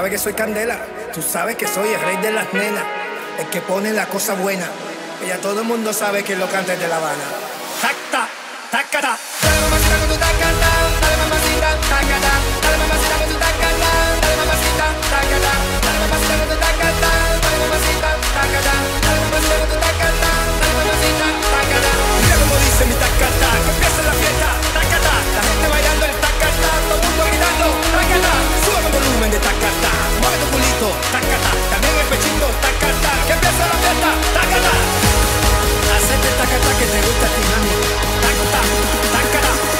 sabes que soy candela, tú sabes que soy el rey de las nenas, el que pone la cosa buena. Ya todo el mundo sabe que lo canta de La Habana. que empiece la fiesta, tácala. Hacete taca, taca, que te gusta a ti, mami. Taca, taca, taca.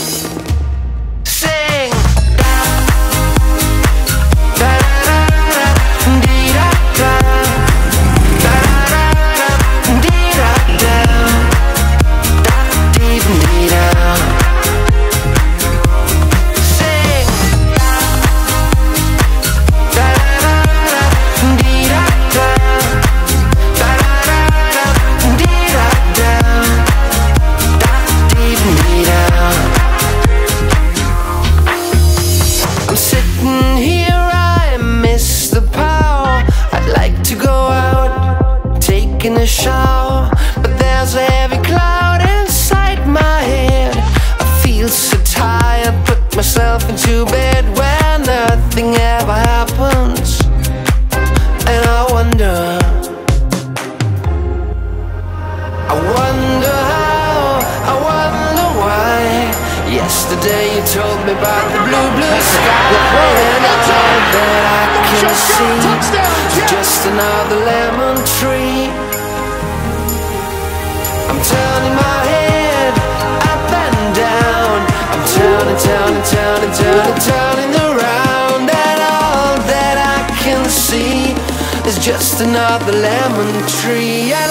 That I can see. is Just another lemon tree. I'm turning my head up and down. I'm turning, turning, turning, turning, turning around, and all that I can see is just another lemon tree. And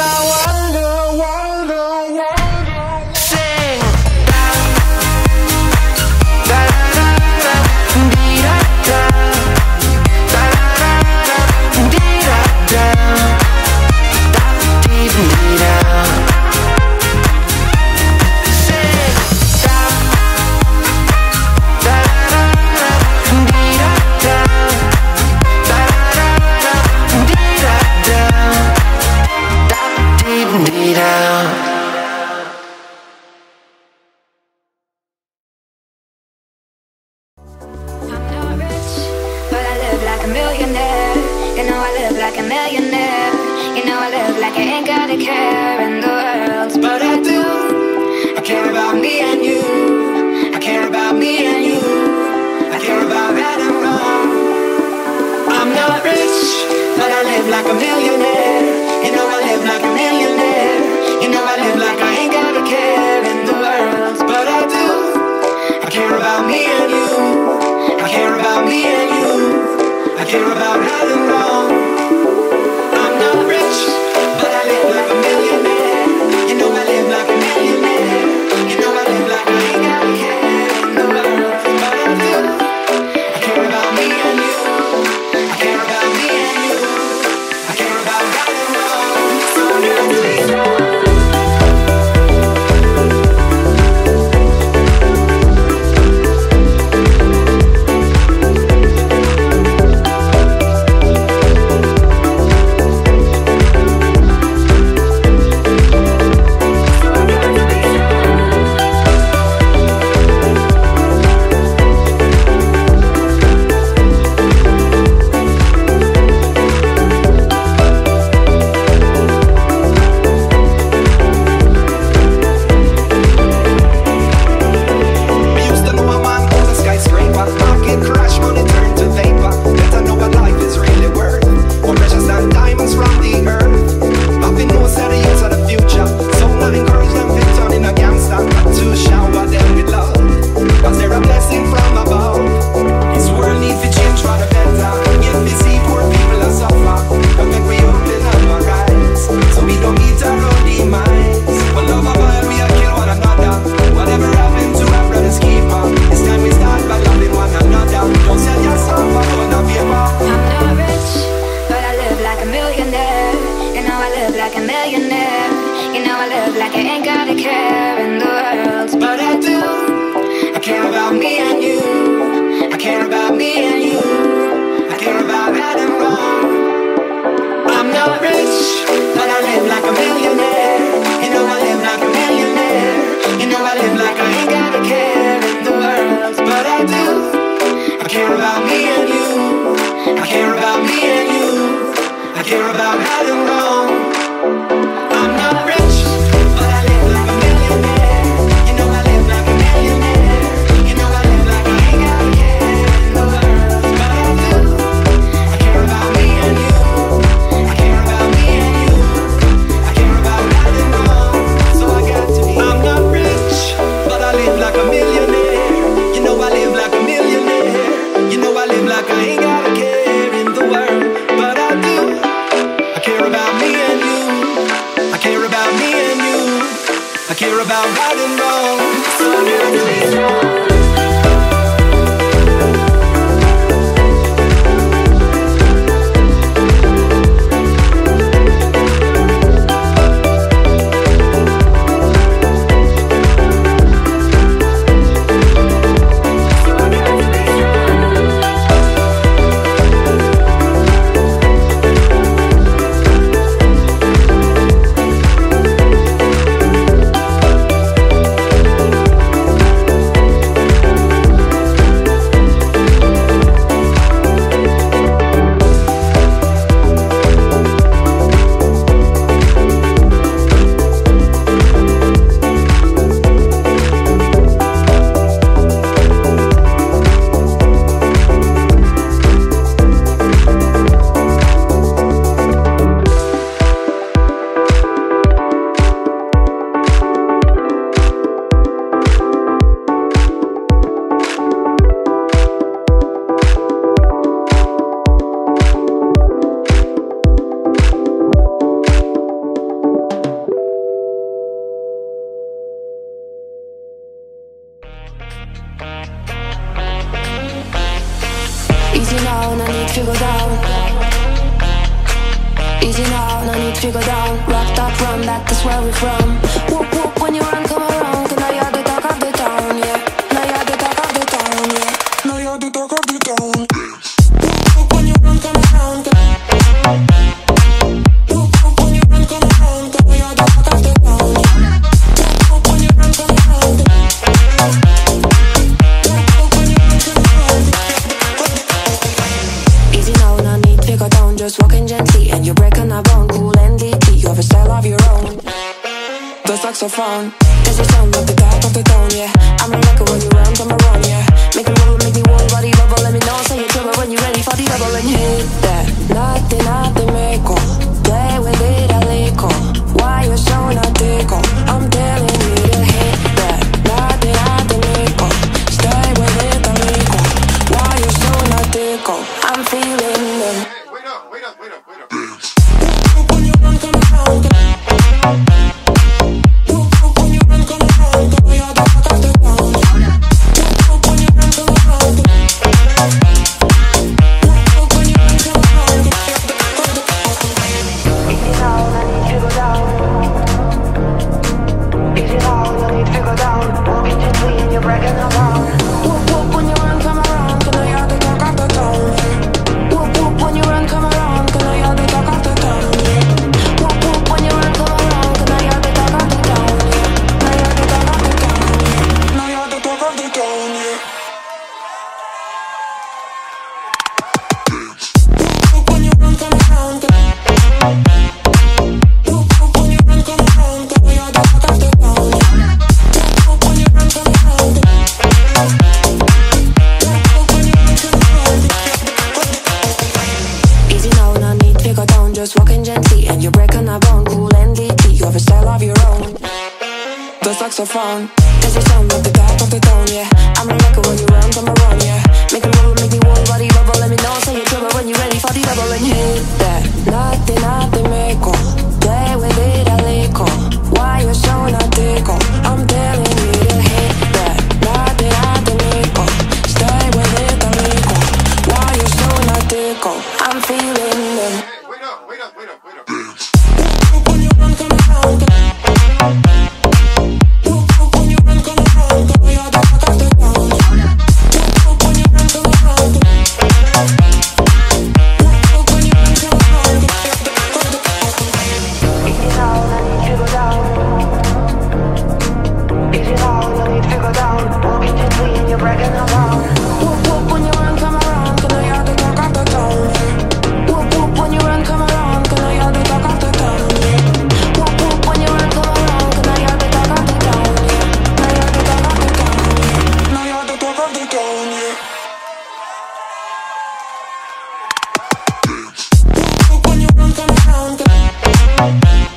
round and round.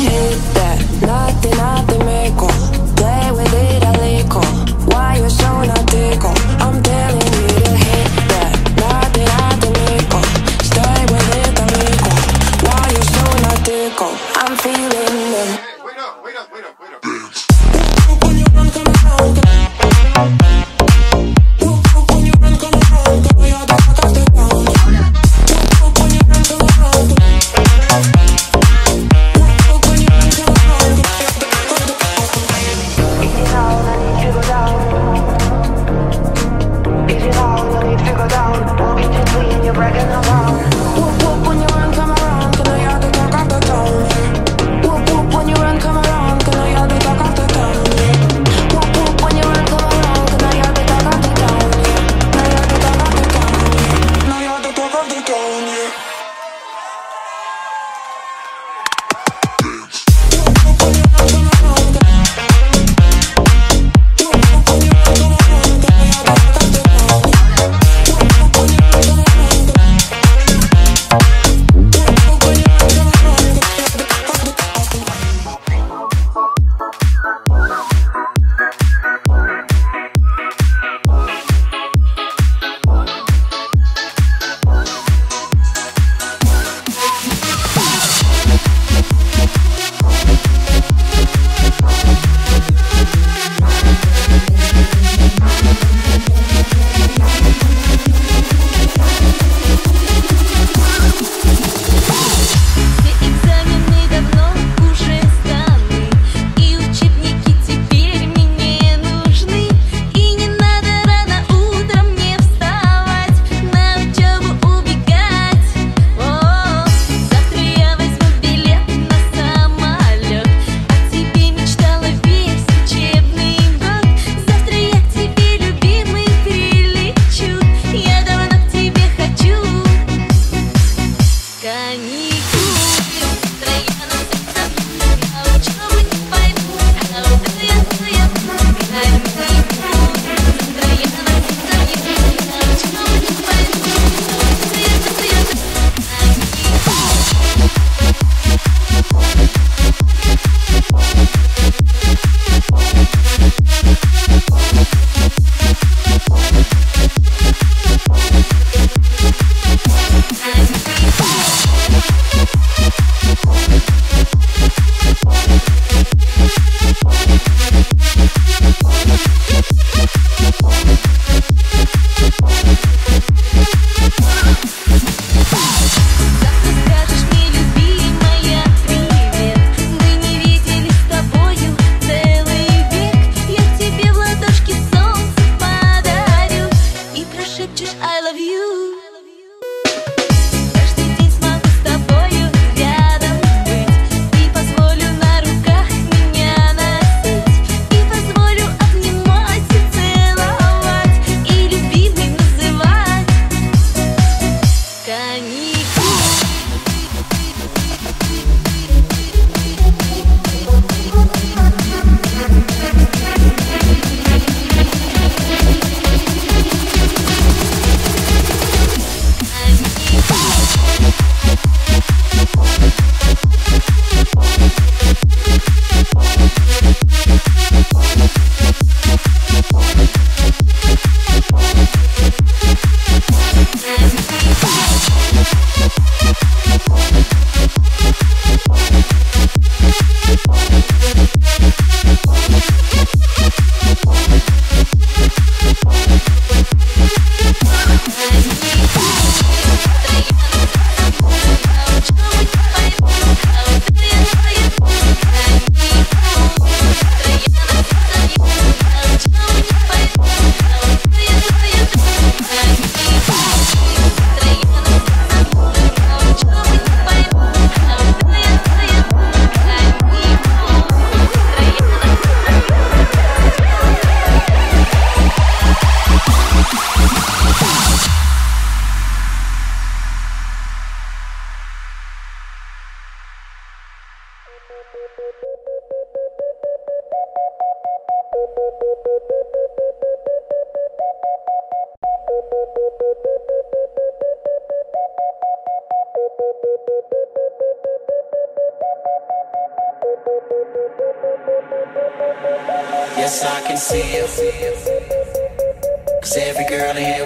Hit that. Nothing,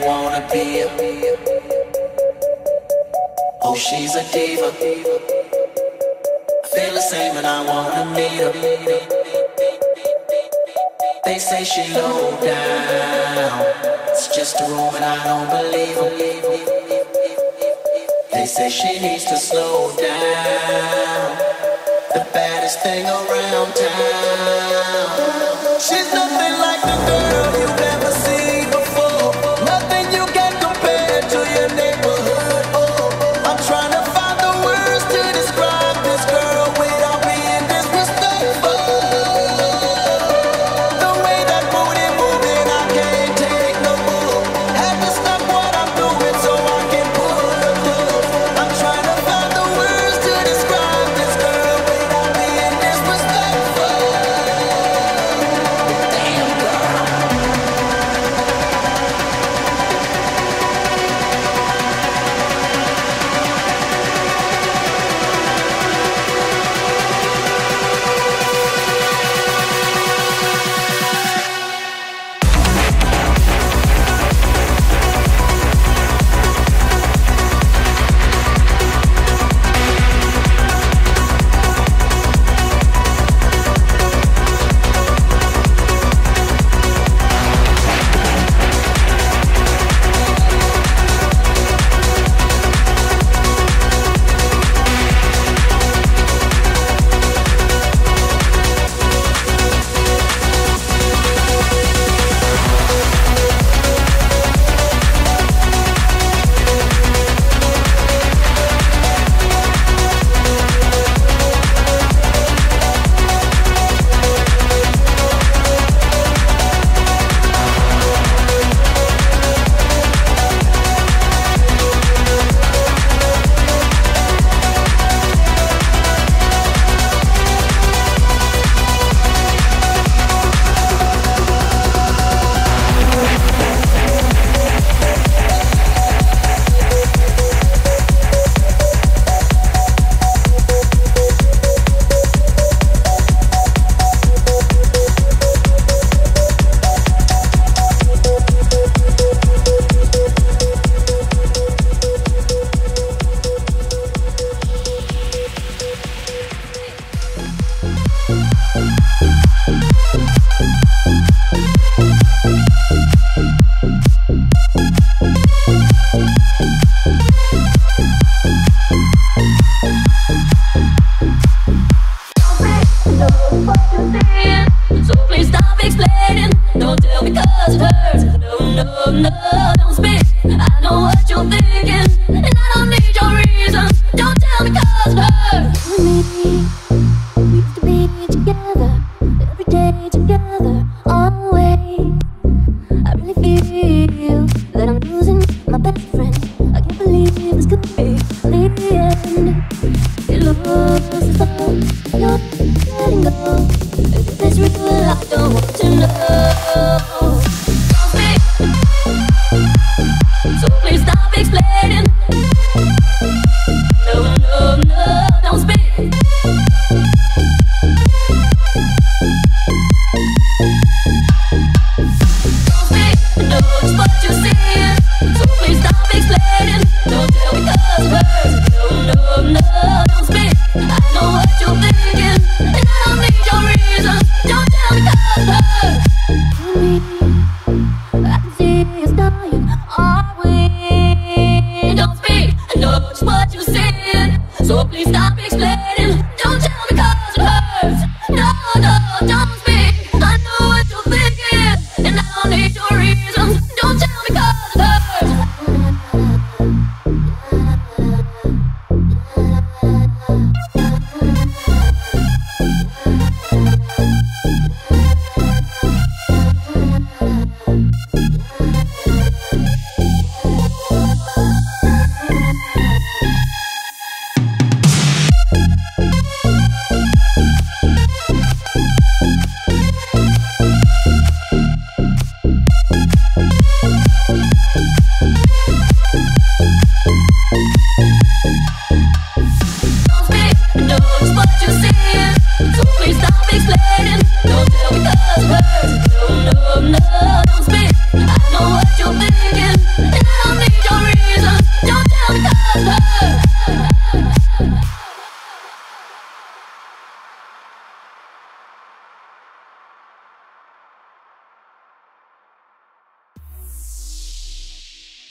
wanna be you. Oh, she's a diva. I feel the same and I wanna meet her. They say she low down. It's just a room and I don't believe them. They say she needs to slow down. The baddest thing around town. She's nothing like the girl you've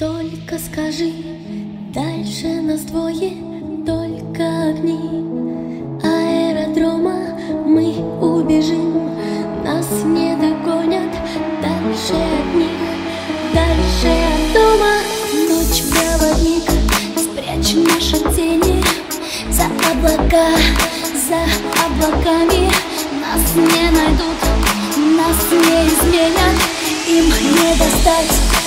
Только скажи, дальше нас двое, только огни. Аэродрома мы убежим, нас не догонят Дальше от них, дальше от дома Ночь проводника, спрячь наши тени За облака, за облаками. Нас не найдут, нас не изменят Им не достать.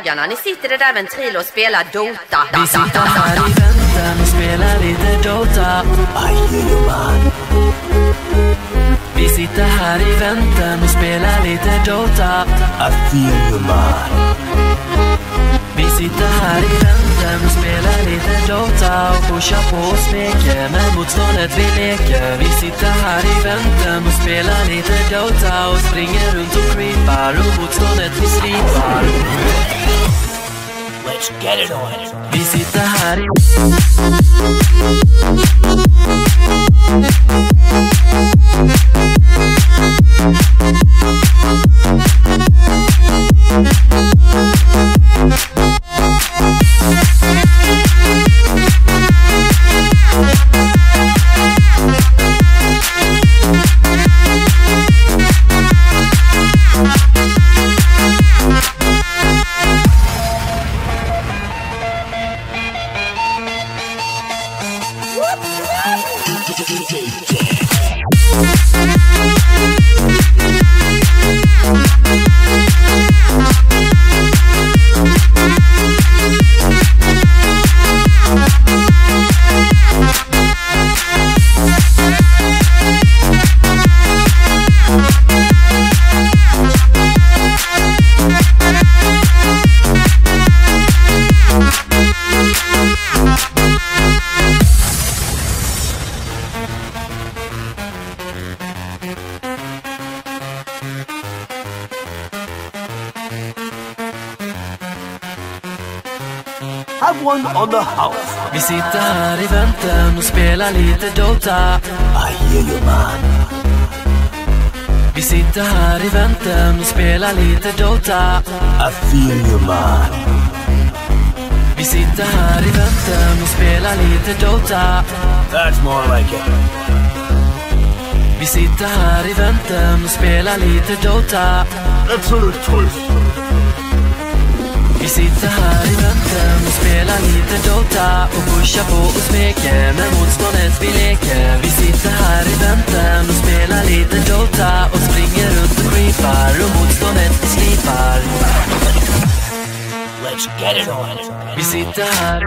Dagarna. Ni sitter i det där ventrilo och spelar Dota. Vi sitter här i väntan och spelar lite Dota Vi sitter här i väntan och spelar lite Dota I feel you man vi sitter här i väntan och spelar lite Dota och pushar på och smeker med motståndet vi leker Vi sitter här i väntan och spelar lite Dota och springer runt och creepar och motståndet vi slipar Let's get it on. Vi sitter här i... Have lite Dota I hear you man. Vi sitter här i väntan och spelar lite Dota I feel you man. Vi sitter här i väntan och spelar lite Dota That's more like it. Vi sitter här i väntan och spelar lite Dota That's a choice. Sitter här i väntan och spelar lite Dota och pushar på och smeker med motståndet vi leker. Vi sitter här i väntan och spelar lite Dota och springer runt och creepar och motståndet vi slipar. Let's get it on. Vi sitter här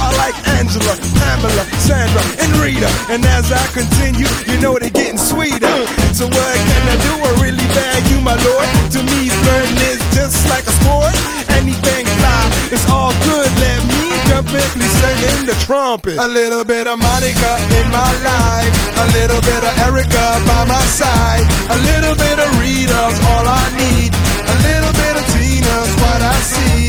I like Angela, Pamela, Sandra, and Rita. And as I continue, you know they're getting sweeter. So what can I do? I really you, my lord. To me, learning is just like a sport. Anything fly, it's all good. Let me jump in, please sing in the trumpet. A little bit of Monica in my life, a little bit of Erica by my side, a little bit of Rita's all I need, a little bit of Tina's what I see,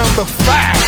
number five.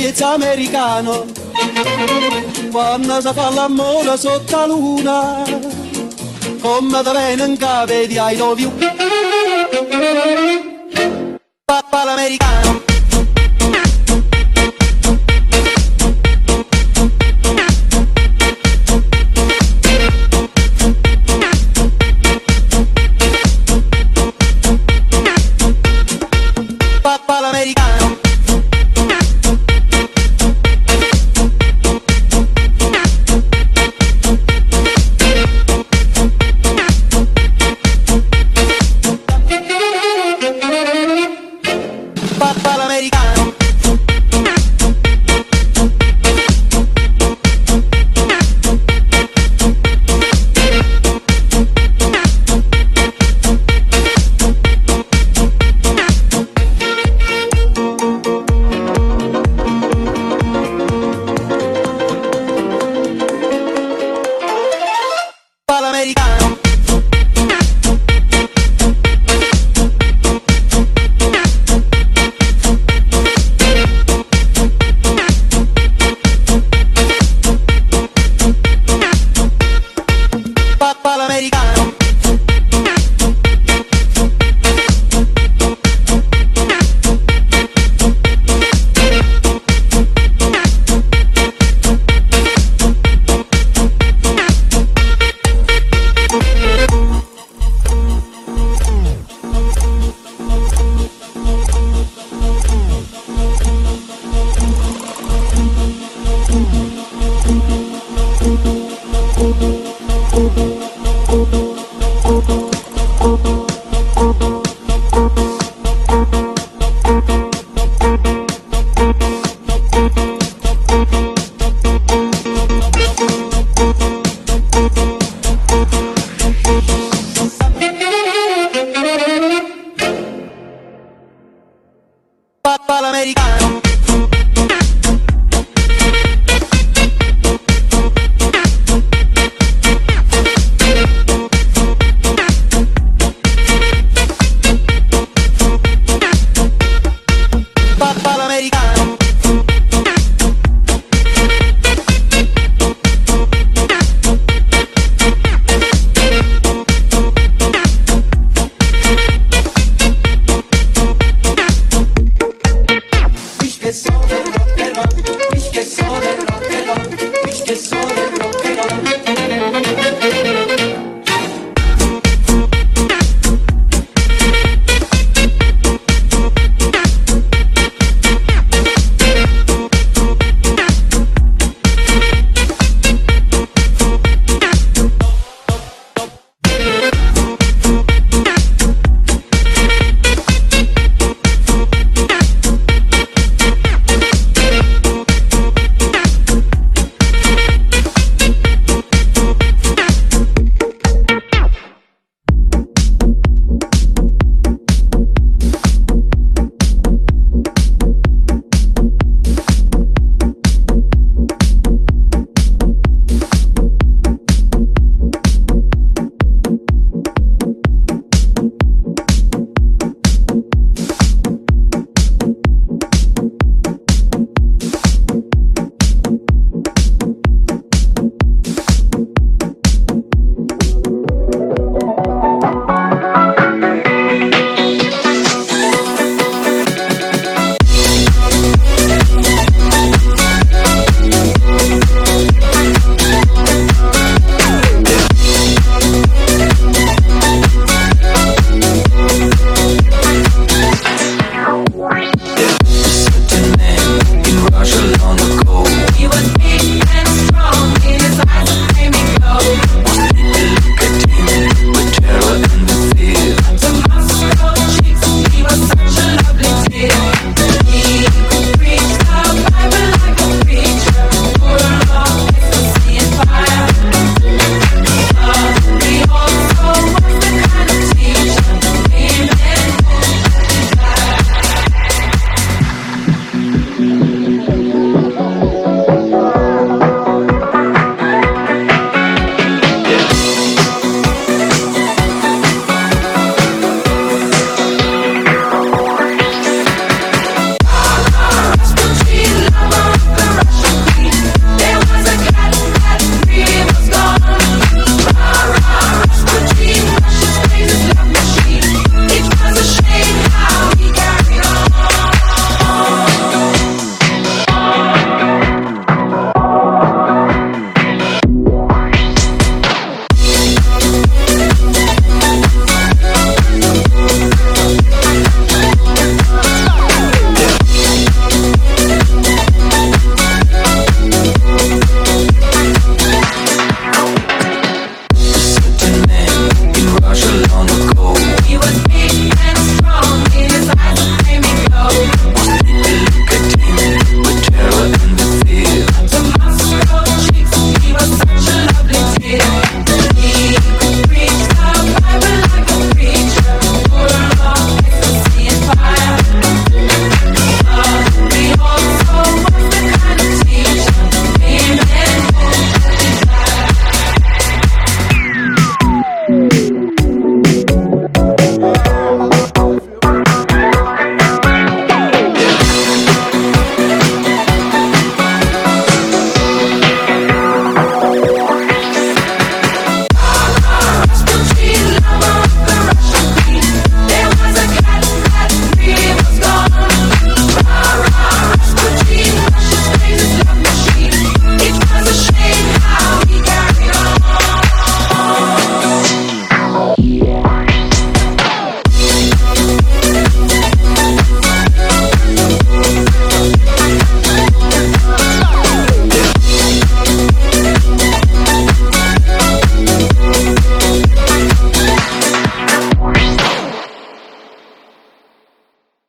miez americano quando si fa l'amore sotto la luna come da venga vedi ai dovi